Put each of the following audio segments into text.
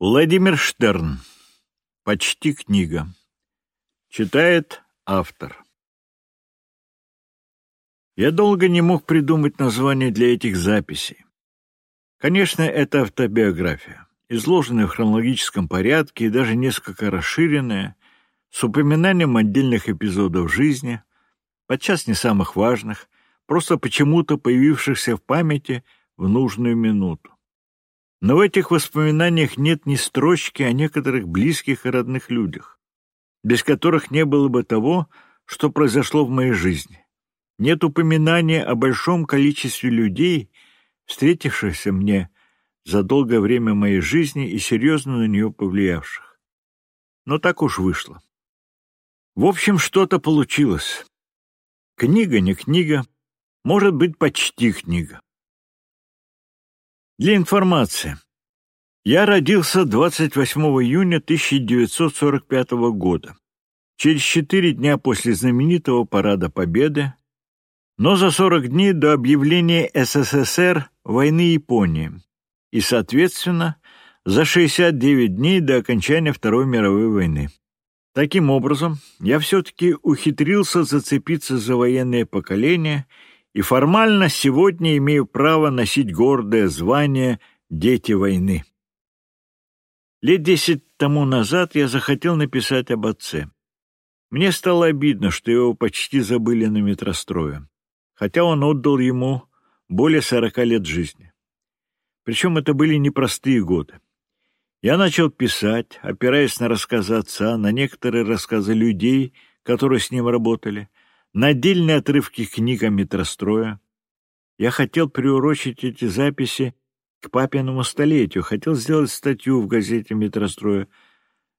Владимир Штерн. Почти книга. Читает автор. Я долго не мог придумать название для этих записей. Конечно, это автобиография, изложенная в хронологическом порядке и даже несколько расширенная, с упоминанием отдельных эпизодов жизни, подчас не самых важных, просто почему-то появившихся в памяти в нужную минуту. Но в этих воспоминаниях нет ни строчки о некоторых близких и родных людях, без которых не было бы того, что произошло в моей жизни. Нет упоминания о большом количестве людей, встретившихся мне за долгое время моей жизни и серьезно на нее повлиявших. Но так уж вышло. В общем, что-то получилось. Книга не книга, может быть, почти книга. Для информации. Я родился 28 июня 1945 года, через четыре дня после знаменитого Парада Победы, но за 40 дней до объявления СССР войны Японии и, соответственно, за 69 дней до окончания Второй мировой войны. Таким образом, я все-таки ухитрился зацепиться за военное поколение и формально сегодня имею право носить гордое звание «Дети войны». Лет десять тому назад я захотел написать об отце. Мне стало обидно, что его почти забыли на метрострое, хотя он отдал ему более сорока лет жизни. Причем это были непростые годы. Я начал писать, опираясь на рассказы отца, на некоторые рассказы людей, которые с ним работали, на отдельные отрывки книг о метростроя. Я хотел приурочить эти записи к папиному столетию, хотел сделать статью в газете «Метростроя»,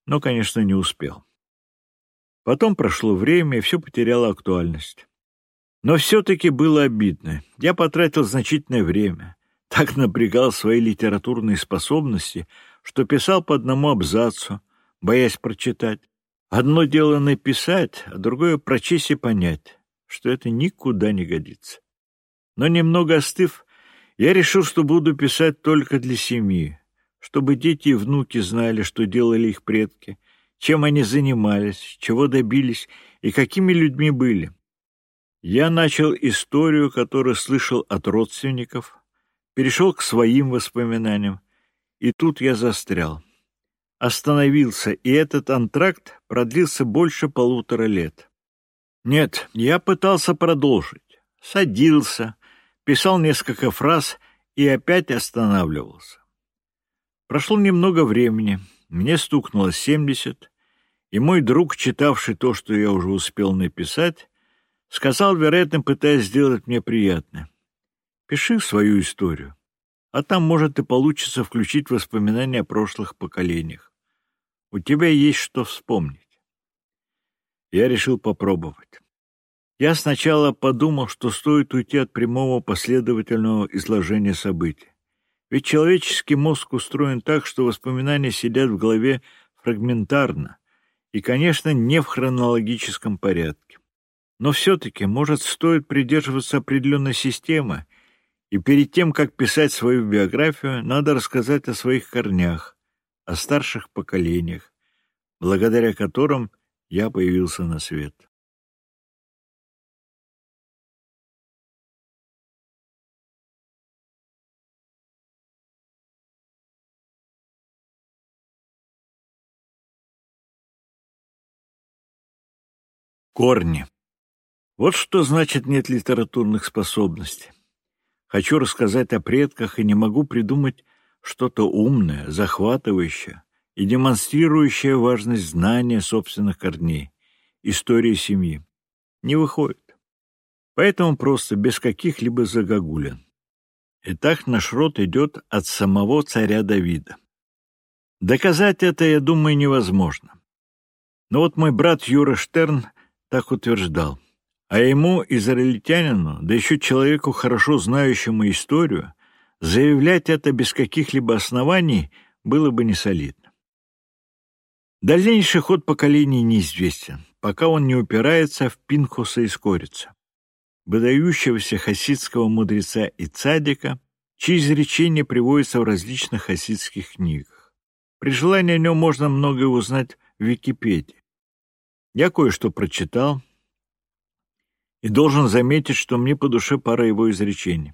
но, конечно, не успел. Потом прошло время, и все потеряло актуальность. Но все-таки было обидно. Я потратил значительное время, так напрягал свои литературные способности, что писал по одному абзацу, боясь прочитать. Одно дело написать, а другое — прочесть и понять, что это никуда не годится. Но немного остыв, я решил, что буду писать только для семьи, чтобы дети и внуки знали, что делали их предки, чем они занимались, чего добились и какими людьми были. Я начал историю, которую слышал от родственников, перешел к своим воспоминаниям, и тут я застрял остановился, и этот антракт продлился больше полутора лет. Нет, я пытался продолжить. Садился, писал несколько фраз и опять останавливался. Прошло немного времени, мне стукнуло семьдесят, и мой друг, читавший то, что я уже успел написать, сказал, вероятно, пытаясь сделать мне приятное. «Пиши свою историю, а там, может, и получится включить воспоминания о прошлых поколениях. У тебя есть что вспомнить. Я решил попробовать. Я сначала подумал, что стоит уйти от прямого последовательного изложения событий. Ведь человеческий мозг устроен так, что воспоминания сидят в голове фрагментарно и, конечно, не в хронологическом порядке. Но все-таки, может, стоит придерживаться определенной системы, и перед тем, как писать свою биографию, надо рассказать о своих корнях, о старших поколениях, благодаря которым я появился на свет. Корни. Вот что значит нет литературных способностей. Хочу рассказать о предках и не могу придумать что-то умное, захватывающее и демонстрирующее важность знания собственных корней, истории семьи. Не выходит. Поэтому просто без каких-либо загогулин. Итак, наш род идет от самого царя Давида. Доказать это, я думаю, невозможно. Но вот мой брат Юра Штерн так утверждал. А ему, израильтянину, да еще человеку, хорошо знающему историю, Заявлять это без каких-либо оснований было бы несолидно. Дальнейший ход поколений неизвестен, пока он не упирается в Пинхуса из Корица, выдающегося хасидского мудреца и цадика, чьи изречения приводятся в различных хасидских книгах. При желании о нем можно многое узнать в Википедии. Я кое-что прочитал и должен заметить, что мне по душе пара его изречений.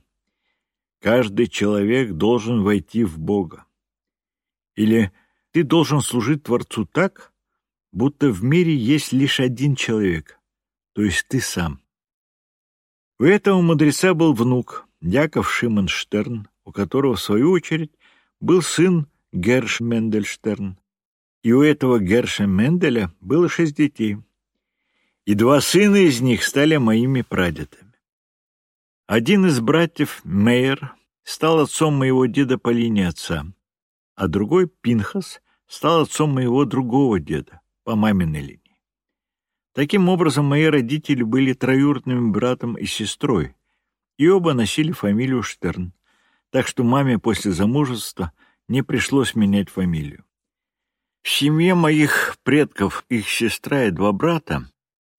Каждый человек должен войти в Бога. Или ты должен служить Творцу так, будто в мире есть лишь один человек, то есть ты сам. У этого мудреца был внук, Яков Шиманштерн, у которого, в свою очередь, был сын Герш Мендельштерн. И у этого Герша Менделя было шесть детей. И два сына из них стали моими прадедами. Один из братьев, Мейер, стал отцом моего деда по линии отца, а другой, Пинхас, стал отцом моего другого деда по маминой линии. Таким образом, мои родители были троюродными братом и сестрой, и оба носили фамилию Штерн, так что маме после замужества не пришлось менять фамилию. В семье моих предков их сестра и два брата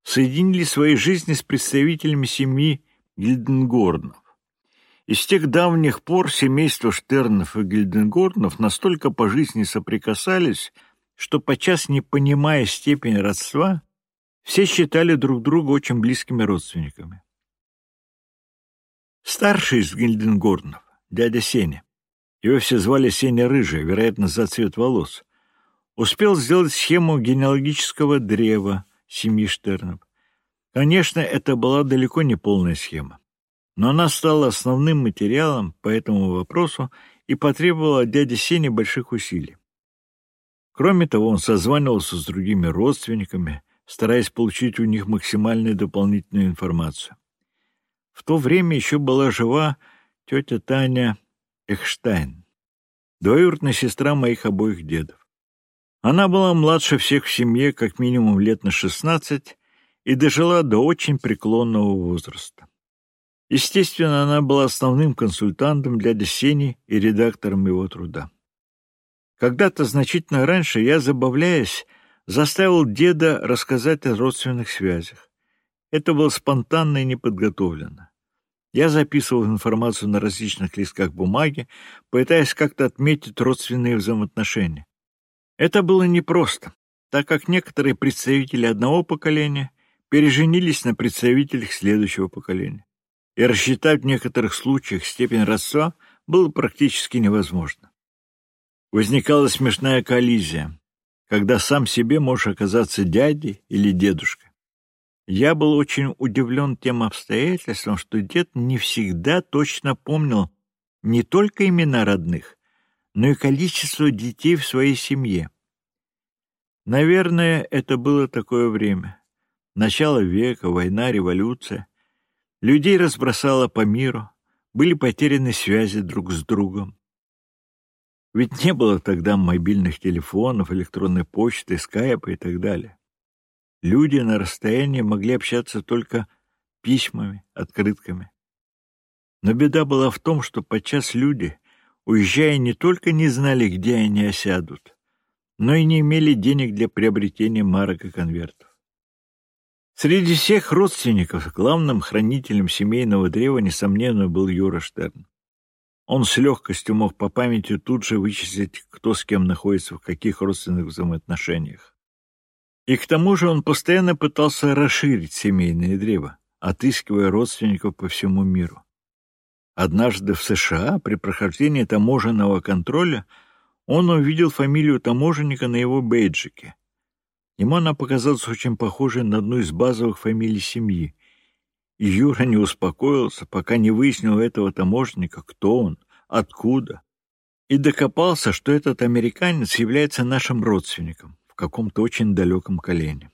соединили свои жизни с представителями семьи Гильденгорнов. И с тех давних пор семейства Штернов и Гильденгорнов настолько по жизни соприкасались, что, подчас не понимая степень родства, все считали друг друга очень близкими родственниками. Старший из Гильденгорнов, дядя Сеня, его все звали Сеня Рыжий, вероятно, за цвет волос, успел сделать схему генеалогического древа семьи Штернов. Конечно, это была далеко не полная схема, но она стала основным материалом по этому вопросу и потребовала от дяди Сени больших усилий. Кроме того, он созванивался с другими родственниками, стараясь получить у них максимальную дополнительную информацию. В то время еще была жива тетя Таня Эхштайн, двоюродная сестра моих обоих дедов. Она была младше всех в семье как минимум лет на шестнадцать и дожила до очень преклонного возраста. Естественно, она была основным консультантом для Сени и редактором его труда. Когда-то значительно раньше я, забавляясь, заставил деда рассказать о родственных связях. Это было спонтанно и неподготовленно. Я записывал информацию на различных листках бумаги, пытаясь как-то отметить родственные взаимоотношения. Это было непросто, так как некоторые представители одного поколения переженились на представителях следующего поколения. И рассчитать в некоторых случаях степень родства было практически невозможно. Возникала смешная коллизия когда сам себе можешь оказаться дядей или дедушкой. Я был очень удивлен тем обстоятельством, что дед не всегда точно помнил не только имена родных, но и количество детей в своей семье. Наверное, это было такое время. Начало века, война, революция. Людей разбросало по миру, были потеряны связи друг с другом. Ведь не было тогда мобильных телефонов, электронной почты, скайпа и так далее. Люди на расстоянии могли общаться только письмами, открытками. Но беда была в том, что подчас люди, уезжая, не только не знали, где они осядут, но и не имели денег для приобретения марок и конвертов. Среди всех родственников главным хранителем семейного древа, несомненно, был Юра Штерн. Он с легкостью мог по памяти тут же вычислить, кто с кем находится в каких родственных взаимоотношениях. И к тому же он постоянно пытался расширить семейное древо, отыскивая родственников по всему миру. Однажды в США при прохождении таможенного контроля он увидел фамилию таможенника на его бейджике. Ему она показалась очень похожей на одну из базовых фамилий семьи, и Юра не успокоился, пока не выяснил этого таможенника, кто он, откуда, и докопался, что этот американец является нашим родственником в каком-то очень далеком колене.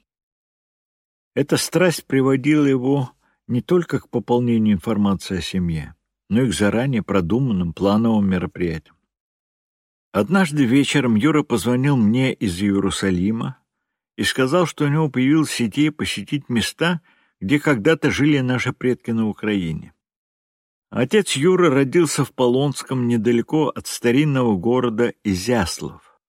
Эта страсть приводила его не только к пополнению информации о семье, но и к заранее продуманным плановым мероприятиям. Однажды вечером Юра позвонил мне из Иерусалима и сказал, что у него появилась идея посетить места, где когда-то жили наши предки на Украине. Отец Юры родился в Полонском, недалеко от старинного города Изяслав.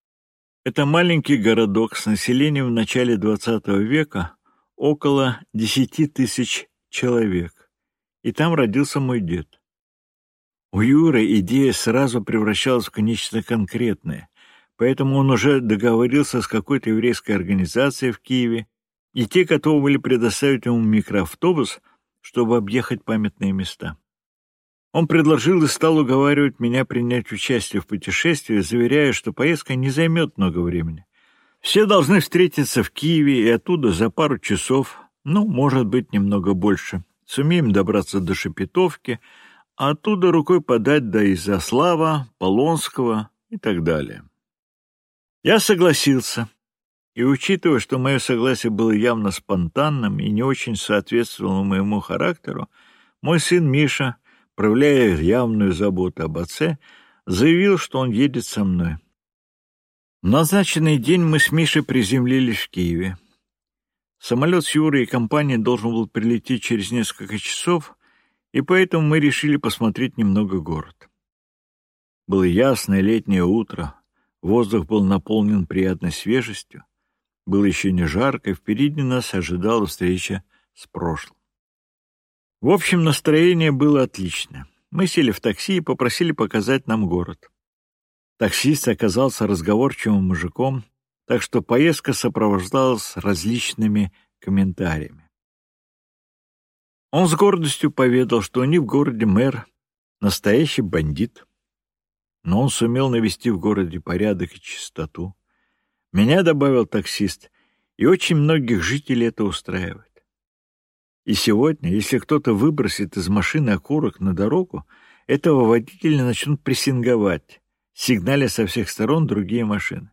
Это маленький городок с населением в начале XX века около 10 тысяч человек, и там родился мой дед. У Юры идея сразу превращалась в нечто конкретное, поэтому он уже договорился с какой-то еврейской организацией в Киеве, и те готовы были предоставить ему микроавтобус, чтобы объехать памятные места. Он предложил и стал уговаривать меня принять участие в путешествии, заверяя, что поездка не займет много времени. Все должны встретиться в Киеве и оттуда за пару часов, ну, может быть, немного больше. Сумеем добраться до Шепетовки, а оттуда рукой подать до Изяслава, Полонского и так далее. Я согласился, и, учитывая, что мое согласие было явно спонтанным и не очень соответствовало моему характеру, мой сын Миша — проявляя явную заботу об отце, заявил, что он едет со мной. В назначенный день мы с Мишей приземлились в Киеве. Самолет с Юрой и компанией должен был прилететь через несколько часов, и поэтому мы решили посмотреть немного город. Было ясное летнее утро, воздух был наполнен приятной свежестью, было еще не жарко, и впереди нас ожидала встреча с прошлым. В общем, настроение было отличное. Мы сели в такси и попросили показать нам город. Таксист оказался разговорчивым мужиком, так что поездка сопровождалась различными комментариями. Он с гордостью поведал, что у них в городе мэр настоящий бандит, но он сумел навести в городе порядок и чистоту. Меня добавил таксист, и очень многих жителей это устраивает. И сегодня, если кто-то выбросит из машины окурок на дорогу, этого водителя начнут прессинговать, сигналя со всех сторон другие машины.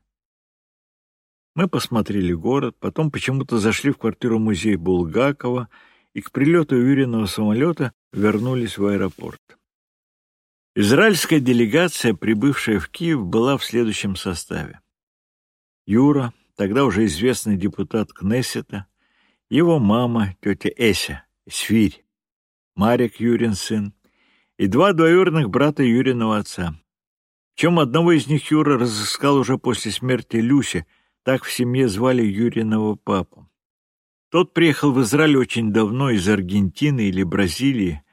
Мы посмотрели город, потом почему-то зашли в квартиру музея Булгакова и к прилету уверенного самолета вернулись в аэропорт. Израильская делегация, прибывшая в Киев, была в следующем составе. Юра, тогда уже известный депутат Кнессета, его мама, тетя Эся, Свирь, Марик Юрин сын и два двоюродных брата Юриного отца. Чем одного из них Юра разыскал уже после смерти Люси, так в семье звали Юриного папу. Тот приехал в Израиль очень давно из Аргентины или Бразилии,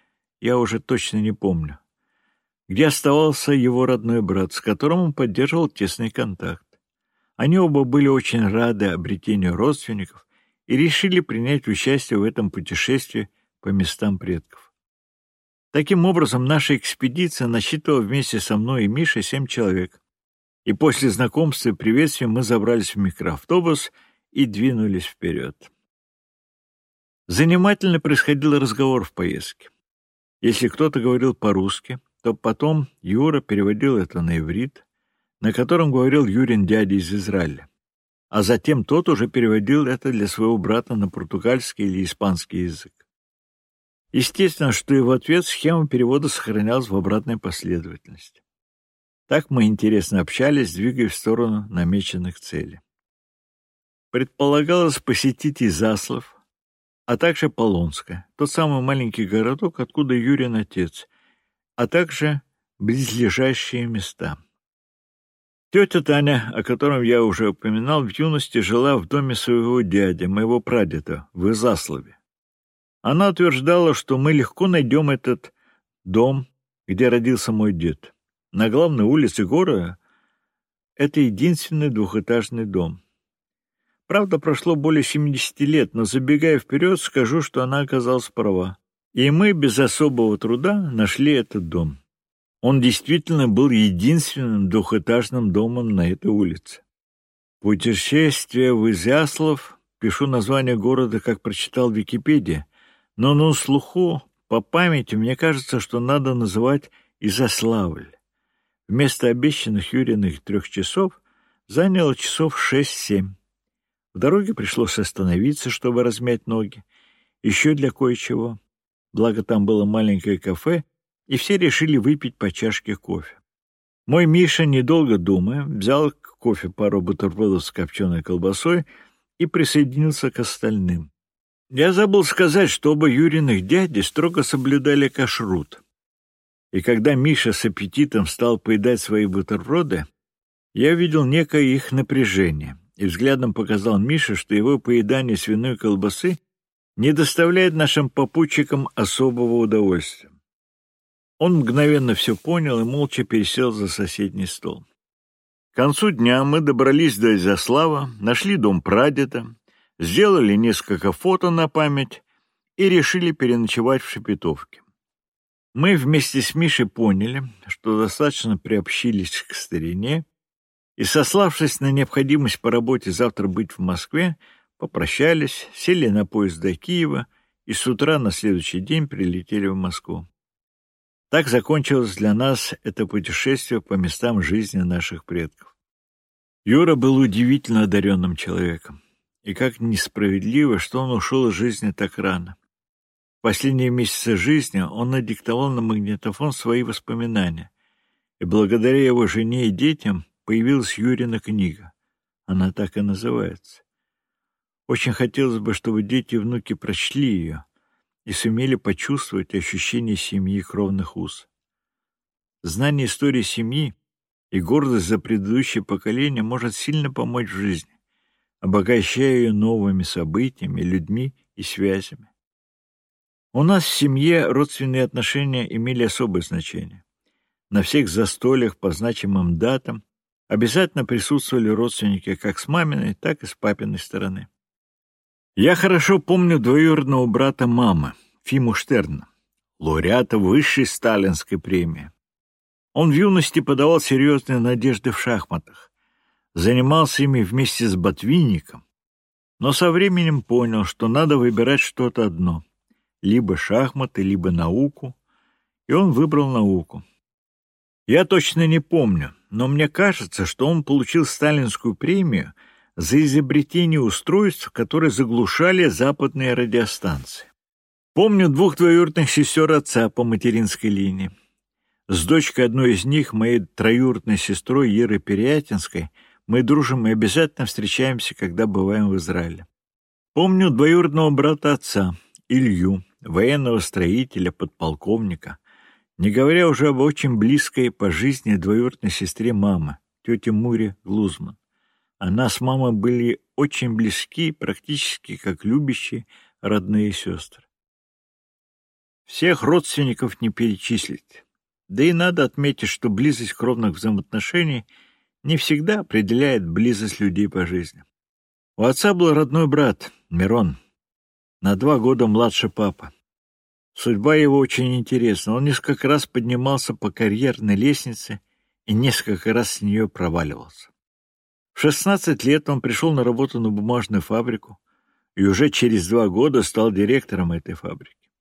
я уже точно не помню, где оставался его родной брат, с которым он поддерживал тесный контакт. Они оба были очень рады обретению родственников, и решили принять участие в этом путешествии по местам предков. Таким образом, наша экспедиция насчитывала вместе со мной и Мишей семь человек. И после знакомства и приветствия мы забрались в микроавтобус и двинулись вперед. Занимательно происходил разговор в поездке. Если кто-то говорил по-русски, то потом Юра переводил это на иврит, на котором говорил Юрин дядя из Израиля а затем тот уже переводил это для своего брата на португальский или испанский язык. Естественно, что и в ответ схема перевода сохранялась в обратной последовательности. Так мы интересно общались, двигаясь в сторону намеченных целей. Предполагалось посетить Изаслав, а также Полонское, тот самый маленький городок, откуда Юрин отец, а также близлежащие места. Тетя Таня, о котором я уже упоминал, в юности жила в доме своего дяди, моего прадеда, в Изаславе. Она утверждала, что мы легко найдем этот дом, где родился мой дед. На главной улице города это единственный двухэтажный дом. Правда, прошло более 70 лет, но забегая вперед, скажу, что она оказалась права. И мы без особого труда нашли этот дом. Он действительно был единственным двухэтажным домом на этой улице. Путешествие в Изяслав, пишу название города, как прочитал в Википедии, но на слуху, по памяти, мне кажется, что надо называть Изяславль. Вместо обещанных Юриных трех часов заняло часов шесть-семь. В дороге пришлось остановиться, чтобы размять ноги, еще для кое-чего. Благо там было маленькое кафе — и все решили выпить по чашке кофе. Мой Миша, недолго думая, взял к кофе пару бутербродов с копченой колбасой и присоединился к остальным. Я забыл сказать, что оба Юриных дяди строго соблюдали кашрут. И когда Миша с аппетитом стал поедать свои бутерброды, я видел некое их напряжение и взглядом показал Мише, что его поедание свиной колбасы не доставляет нашим попутчикам особого удовольствия. Он мгновенно все понял и молча пересел за соседний стол. концу дня мы добрались до Изяслава, нашли дом прадеда, сделали несколько фото на память и решили переночевать в Шепетовке. Мы вместе с Мишей поняли, что достаточно приобщились к старине, и, сославшись на необходимость по работе завтра быть в Москве, попрощались, сели на поезд до Киева и с утра на следующий день прилетели в Москву. Так закончилось для нас это путешествие по местам жизни наших предков. Юра был удивительно одаренным человеком, и как несправедливо, что он ушел из жизни так рано. В последние месяцы жизни он надиктовал на магнитофон свои воспоминания, и благодаря его жене и детям появилась Юрина книга. Она так и называется. Очень хотелось бы, чтобы дети и внуки прочли ее и сумели почувствовать ощущение семьи кровных уз. Знание истории семьи и гордость за предыдущее поколение может сильно помочь в жизни, обогащая ее новыми событиями, людьми и связями. У нас в семье родственные отношения имели особое значение. На всех застольях по значимым датам обязательно присутствовали родственники как с маминой, так и с папиной стороны. Я хорошо помню двоюродного брата мамы, Фиму Штерна, лауреата высшей сталинской премии. Он в юности подавал серьезные надежды в шахматах, занимался ими вместе с Ботвинником, но со временем понял, что надо выбирать что-то одно либо шахматы, либо науку, и он выбрал науку. Я точно не помню, но мне кажется, что он получил сталинскую премию за изобретение устройств, которые заглушали западные радиостанции. Помню двух двоюродных сестер отца по материнской линии. С дочкой одной из них, моей троюродной сестрой Ерой Переятинской, мы дружим и обязательно встречаемся, когда бываем в Израиле. Помню двоюродного брата отца, Илью, военного строителя, подполковника, не говоря уже об очень близкой по жизни двоюродной сестре мамы, тете Муре Глузман. Она с мамой были очень близки, практически как любящие родные сестры. Всех родственников не перечислить. Да и надо отметить, что близость кровных взаимоотношений не всегда определяет близость людей по жизни. У отца был родной брат, Мирон, на два года младше папа. Судьба его очень интересна. Он несколько раз поднимался по карьерной лестнице и несколько раз с нее проваливался. В 16 лет он пришел на работу на бумажную фабрику и уже через два года стал директором этой фабрики.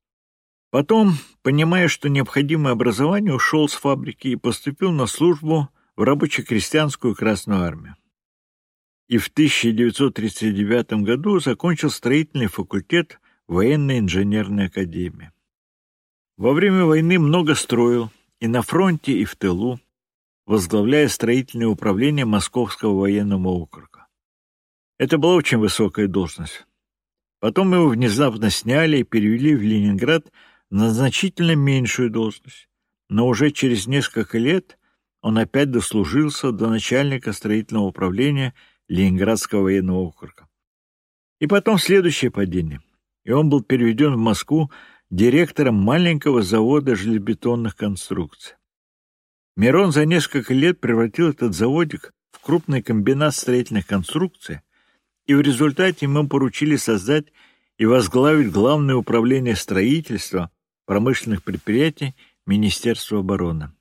Потом, понимая, что необходимое образование, ушел с фабрики и поступил на службу в рабоче-крестьянскую Красную Армию и в 1939 году закончил строительный факультет военной инженерной академии. Во время войны много строил и на фронте, и в тылу, возглавляя строительное управление Московского военного округа. Это была очень высокая должность. Потом его внезапно сняли и перевели в Ленинград на значительно меньшую должность, но уже через несколько лет он опять дослужился до начальника строительного управления Ленинградского военного округа. И потом следующее падение, и он был переведен в Москву директором маленького завода железобетонных конструкций. Мирон за несколько лет превратил этот заводик в крупный комбинат строительных конструкций, и в результате ему поручили создать и возглавить Главное управление строительства промышленных предприятий Министерства обороны.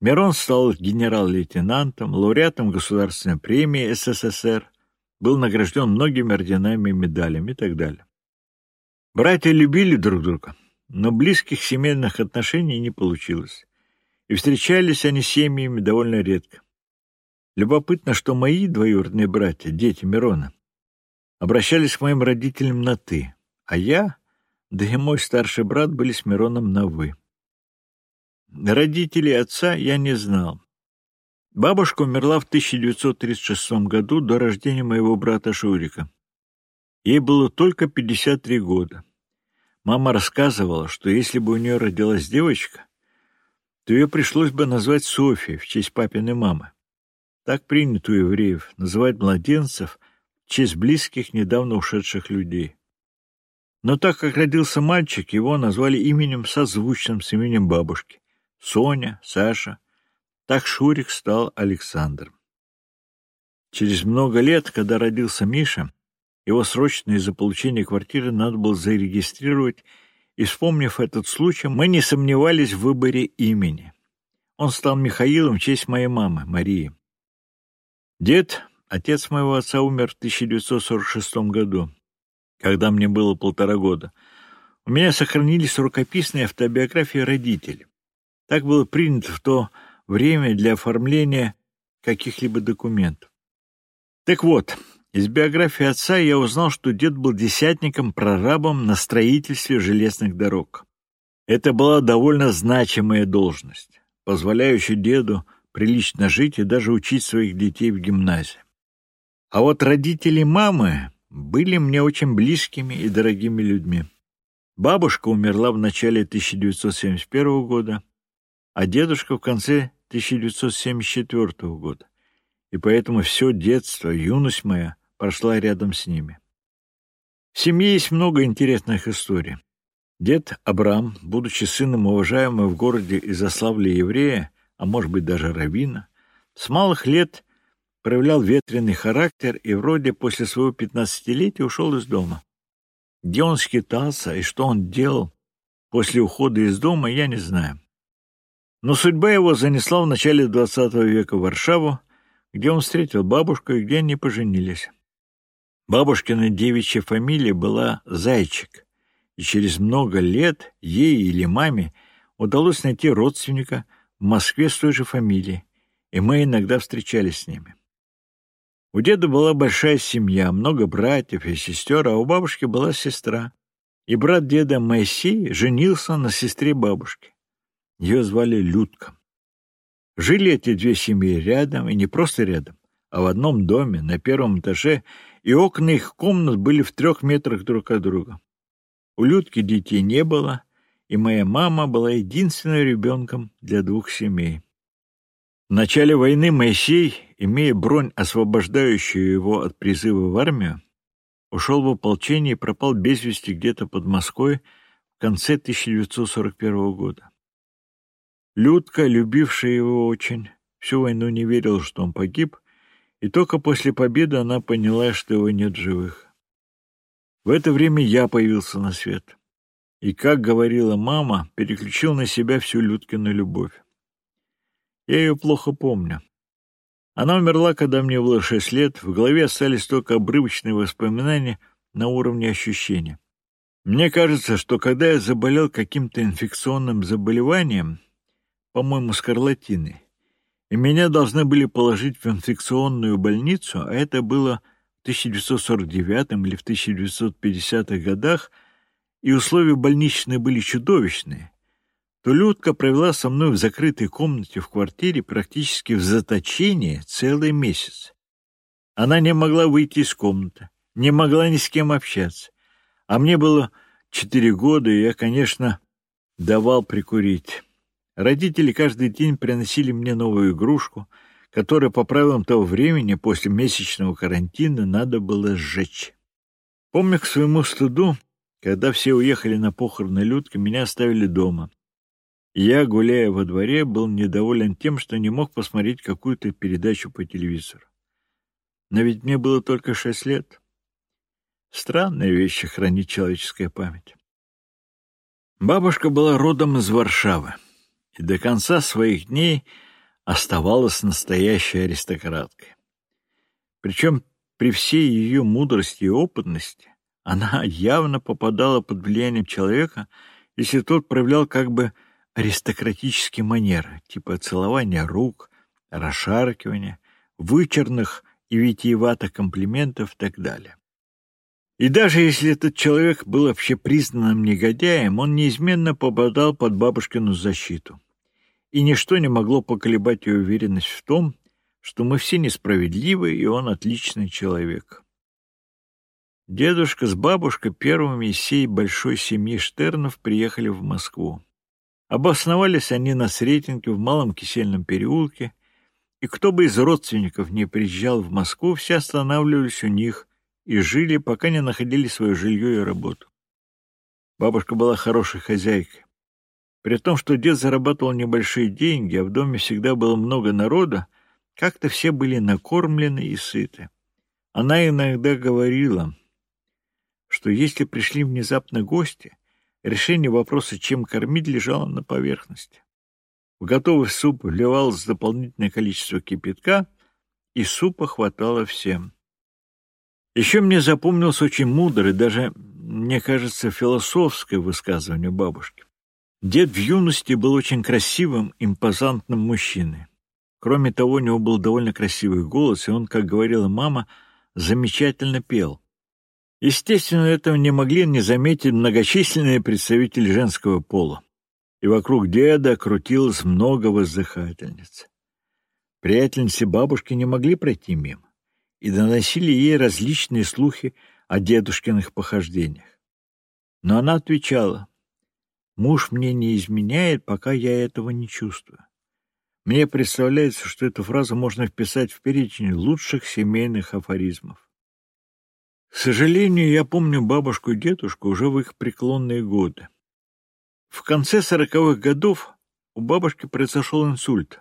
Мирон стал генерал-лейтенантом, лауреатом Государственной премии СССР, был награжден многими орденами и медалями и так далее. Братья любили друг друга, но близких семейных отношений не получилось, и встречались они семьями довольно редко. Любопытно, что мои двоюродные братья, дети Мирона, обращались к моим родителям на «ты», а я, да и мой старший брат были с Мироном на «вы». Родителей отца я не знал. Бабушка умерла в 1936 году до рождения моего брата Шурика. Ей было только 53 года. Мама рассказывала, что если бы у нее родилась девочка, то ее пришлось бы назвать Софией в честь папиной мамы. Так принято у евреев называть младенцев в честь близких недавно ушедших людей. Но так как родился мальчик, его назвали именем созвучным с именем бабушки. Соня, Саша. Так Шурик стал Александром. Через много лет, когда родился Миша, его срочно из-за получения квартиры надо было зарегистрировать, и, вспомнив этот случай, мы не сомневались в выборе имени. Он стал Михаилом в честь моей мамы, Марии. Дед, отец моего отца, умер в 1946 году, когда мне было полтора года. У меня сохранились рукописные автобиографии родителей. Так было принято в то время для оформления каких-либо документов. Так вот, из биографии отца я узнал, что дед был десятником-прорабом на строительстве железных дорог. Это была довольно значимая должность, позволяющая деду прилично жить и даже учить своих детей в гимназии. А вот родители мамы были мне очень близкими и дорогими людьми. Бабушка умерла в начале 1971 года, а дедушка в конце 1974 года. И поэтому все детство, юность моя прошла рядом с ними. В семье есть много интересных историй. Дед Абрам, будучи сыном уважаемого в городе Изославля еврея, а может быть даже раввина, с малых лет проявлял ветреный характер и вроде после своего пятнадцатилетия ушел из дома. Где он скитался и что он делал после ухода из дома, я не знаю. Но судьба его занесла в начале XX века в Варшаву, где он встретил бабушку и где они поженились. Бабушкина девичья фамилия была Зайчик, и через много лет ей или маме удалось найти родственника в Москве с той же фамилией, и мы иногда встречались с ними. У деда была большая семья, много братьев и сестер, а у бабушки была сестра. И брат деда Моисей женился на сестре бабушки. Ее звали Людка. Жили эти две семьи рядом, и не просто рядом, а в одном доме, на первом этаже, и окна их комнат были в трех метрах друг от друга. У Людки детей не было, и моя мама была единственным ребенком для двух семей. В начале войны Моисей, имея бронь, освобождающую его от призыва в армию, ушел в ополчение и пропал без вести где-то под Москвой в конце 1941 года. Людка, любившая его очень, всю войну не верила, что он погиб, и только после победы она поняла, что его нет живых. В это время я появился на свет. И, как говорила мама, переключил на себя всю Людкину любовь. Я ее плохо помню. Она умерла, когда мне было шесть лет, в голове остались только обрывочные воспоминания на уровне ощущения. Мне кажется, что когда я заболел каким-то инфекционным заболеванием, по-моему, скарлатиной, и меня должны были положить в инфекционную больницу, а это было в 1949 или в 1950-х годах, и условия больничные были чудовищные, то Людка провела со мной в закрытой комнате в квартире практически в заточении целый месяц. Она не могла выйти из комнаты, не могла ни с кем общаться. А мне было четыре года, и я, конечно, давал прикурить. Родители каждый день приносили мне новую игрушку, которую по правилам того времени после месячного карантина надо было сжечь. Помню к своему стыду, когда все уехали на похороны Людки, меня оставили дома. я, гуляя во дворе, был недоволен тем, что не мог посмотреть какую-то передачу по телевизору. Но ведь мне было только шесть лет. Странная вещь хранить человеческая память. Бабушка была родом из Варшавы и до конца своих дней оставалась настоящей аристократкой. Причем при всей ее мудрости и опытности она явно попадала под влиянием человека, если тот проявлял как бы аристократические манеры, типа целования рук, расшаркивания, вычерных и витиеватых комплиментов и так далее. И даже если этот человек был общепризнанным негодяем, он неизменно попадал под бабушкину защиту. И ничто не могло поколебать ее уверенность в том, что мы все несправедливы, и он отличный человек. Дедушка с бабушкой первыми из всей большой семьи Штернов приехали в Москву. Обосновались они на Сретенке в Малом Кисельном переулке, и кто бы из родственников не приезжал в Москву, все останавливались у них и жили, пока не находили свое жилье и работу. Бабушка была хорошей хозяйкой. При том, что дед зарабатывал небольшие деньги, а в доме всегда было много народа, Как-то все были накормлены и сыты. Она иногда говорила, что если пришли внезапно гости, решение вопроса, чем кормить, лежало на поверхности. В готовый суп вливалось дополнительное количество кипятка, и супа хватало всем. Еще мне запомнился очень мудрый, даже, мне кажется, философское высказывание бабушки. Дед в юности был очень красивым, импозантным мужчиной. Кроме того, у него был довольно красивый голос, и он, как говорила мама, замечательно пел. Естественно, этого не могли не заметить многочисленные представители женского пола. И вокруг деда крутилось много воздыхательниц. Приятельницы бабушки не могли пройти мимо и доносили ей различные слухи о дедушкиных похождениях. Но она отвечала, «Муж мне не изменяет, пока я этого не чувствую». Мне представляется, что эту фразу можно вписать в перечень лучших семейных афоризмов. К сожалению, я помню бабушку и дедушку уже в их преклонные годы. В конце сороковых годов у бабушки произошел инсульт.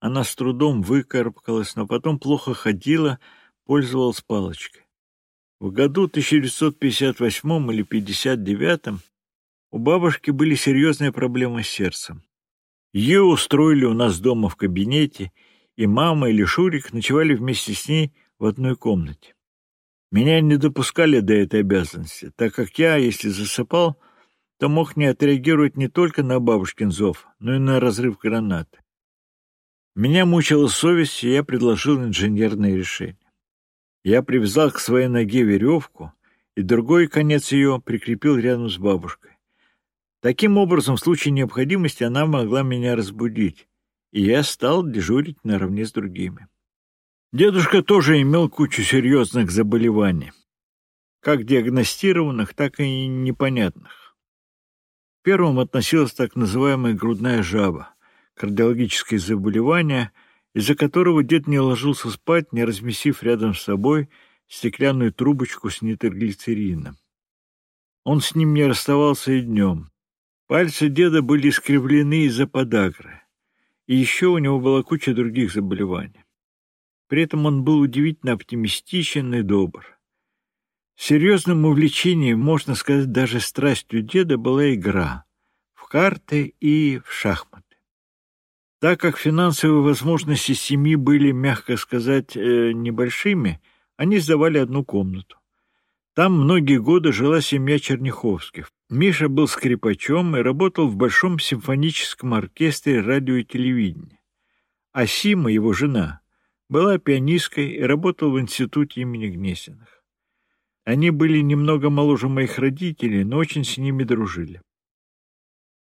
Она с трудом выкарабкалась, но потом плохо ходила, пользовалась палочкой. В году 1958 или 59 у бабушки были серьезные проблемы с сердцем. Ее устроили у нас дома в кабинете, и мама или Шурик ночевали вместе с ней в одной комнате. Меня не допускали до этой обязанности, так как я, если засыпал, то мог не отреагировать не только на бабушкин зов, но и на разрыв гранаты. Меня мучила совесть, и я предложил инженерное решение. Я привязал к своей ноге веревку, и другой конец ее прикрепил рядом с бабушкой. Таким образом, в случае необходимости она могла меня разбудить, и я стал дежурить наравне с другими. Дедушка тоже имел кучу серьезных заболеваний, как диагностированных, так и непонятных. Первым относилась так называемая грудная жаба, кардиологическое заболевание, из-за которого дед не ложился спать, не разместив рядом с собой стеклянную трубочку с нитроглицерином. Он с ним не расставался и днем. Пальцы деда были искривлены из-за подагры, и еще у него была куча других заболеваний. При этом он был удивительно оптимистичен и добр. Серьезным увлечением, можно сказать, даже страстью деда была игра в карты и в шахматы. Так как финансовые возможности семьи были, мягко сказать, э, небольшими, они сдавали одну комнату. Там многие годы жила семья Черняховских. Миша был скрипачом и работал в Большом симфоническом оркестре радио и телевидения. А Сима, его жена, была пианисткой и работала в институте имени Гнесиных. Они были немного моложе моих родителей, но очень с ними дружили.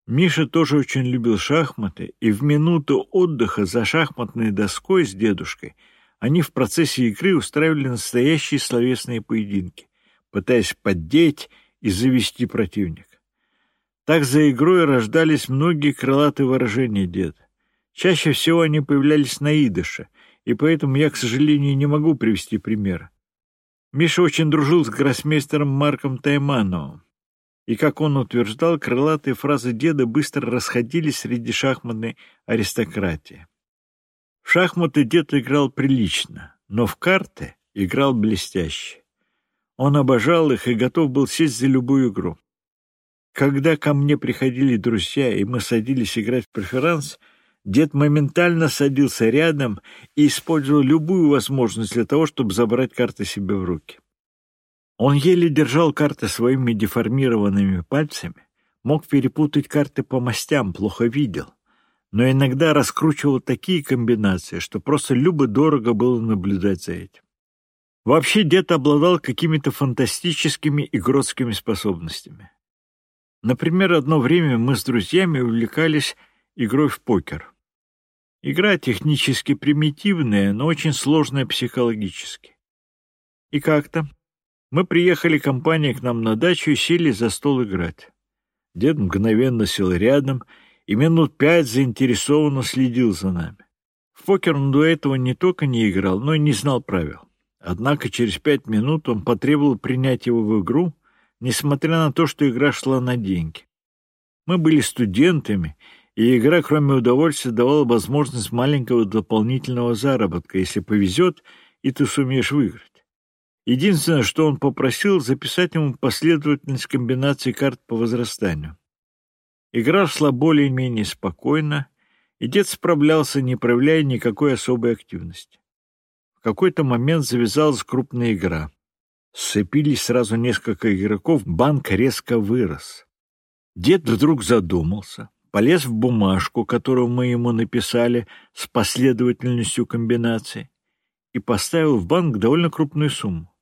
Миша тоже очень любил шахматы, и в минуту отдыха за шахматной доской с дедушкой они в процессе игры устраивали настоящие словесные поединки, пытаясь поддеть и завести противника. Так за игрой рождались многие крылатые выражения деда. Чаще всего они появлялись на идыше, и поэтому я, к сожалению, не могу привести пример. Миша очень дружил с гроссмейстером Марком Таймановым, и, как он утверждал, крылатые фразы деда быстро расходились среди шахматной аристократии. В шахматы дед играл прилично, но в карты играл блестяще. Он обожал их и готов был сесть за любую игру. Когда ко мне приходили друзья, и мы садились играть в преферанс — Дед моментально садился рядом и использовал любую возможность для того, чтобы забрать карты себе в руки. Он еле держал карты своими деформированными пальцами, мог перепутать карты по мастям, плохо видел, но иногда раскручивал такие комбинации, что просто любо-дорого было наблюдать за этим. Вообще дед обладал какими-то фантастическими игротскими способностями. Например, одно время мы с друзьями увлекались игрой в покер. Игра технически примитивная, но очень сложная психологически. И как-то мы приехали компания к нам на дачу и сели за стол играть. Дед мгновенно сел рядом и минут пять заинтересованно следил за нами. В покер он до этого не только не играл, но и не знал правил. Однако через пять минут он потребовал принять его в игру, несмотря на то, что игра шла на деньги. Мы были студентами и игра, кроме удовольствия, давала возможность маленького дополнительного заработка, если повезет, и ты сумеешь выиграть. Единственное, что он попросил, записать ему последовательность комбинаций карт по возрастанию. Игра шла более-менее спокойно, и дед справлялся, не проявляя никакой особой активности. В какой-то момент завязалась крупная игра. Сцепились сразу несколько игроков, банк резко вырос. Дед вдруг задумался, полез в бумажку, которую мы ему написали с последовательностью комбинаций, и поставил в банк довольно крупную сумму.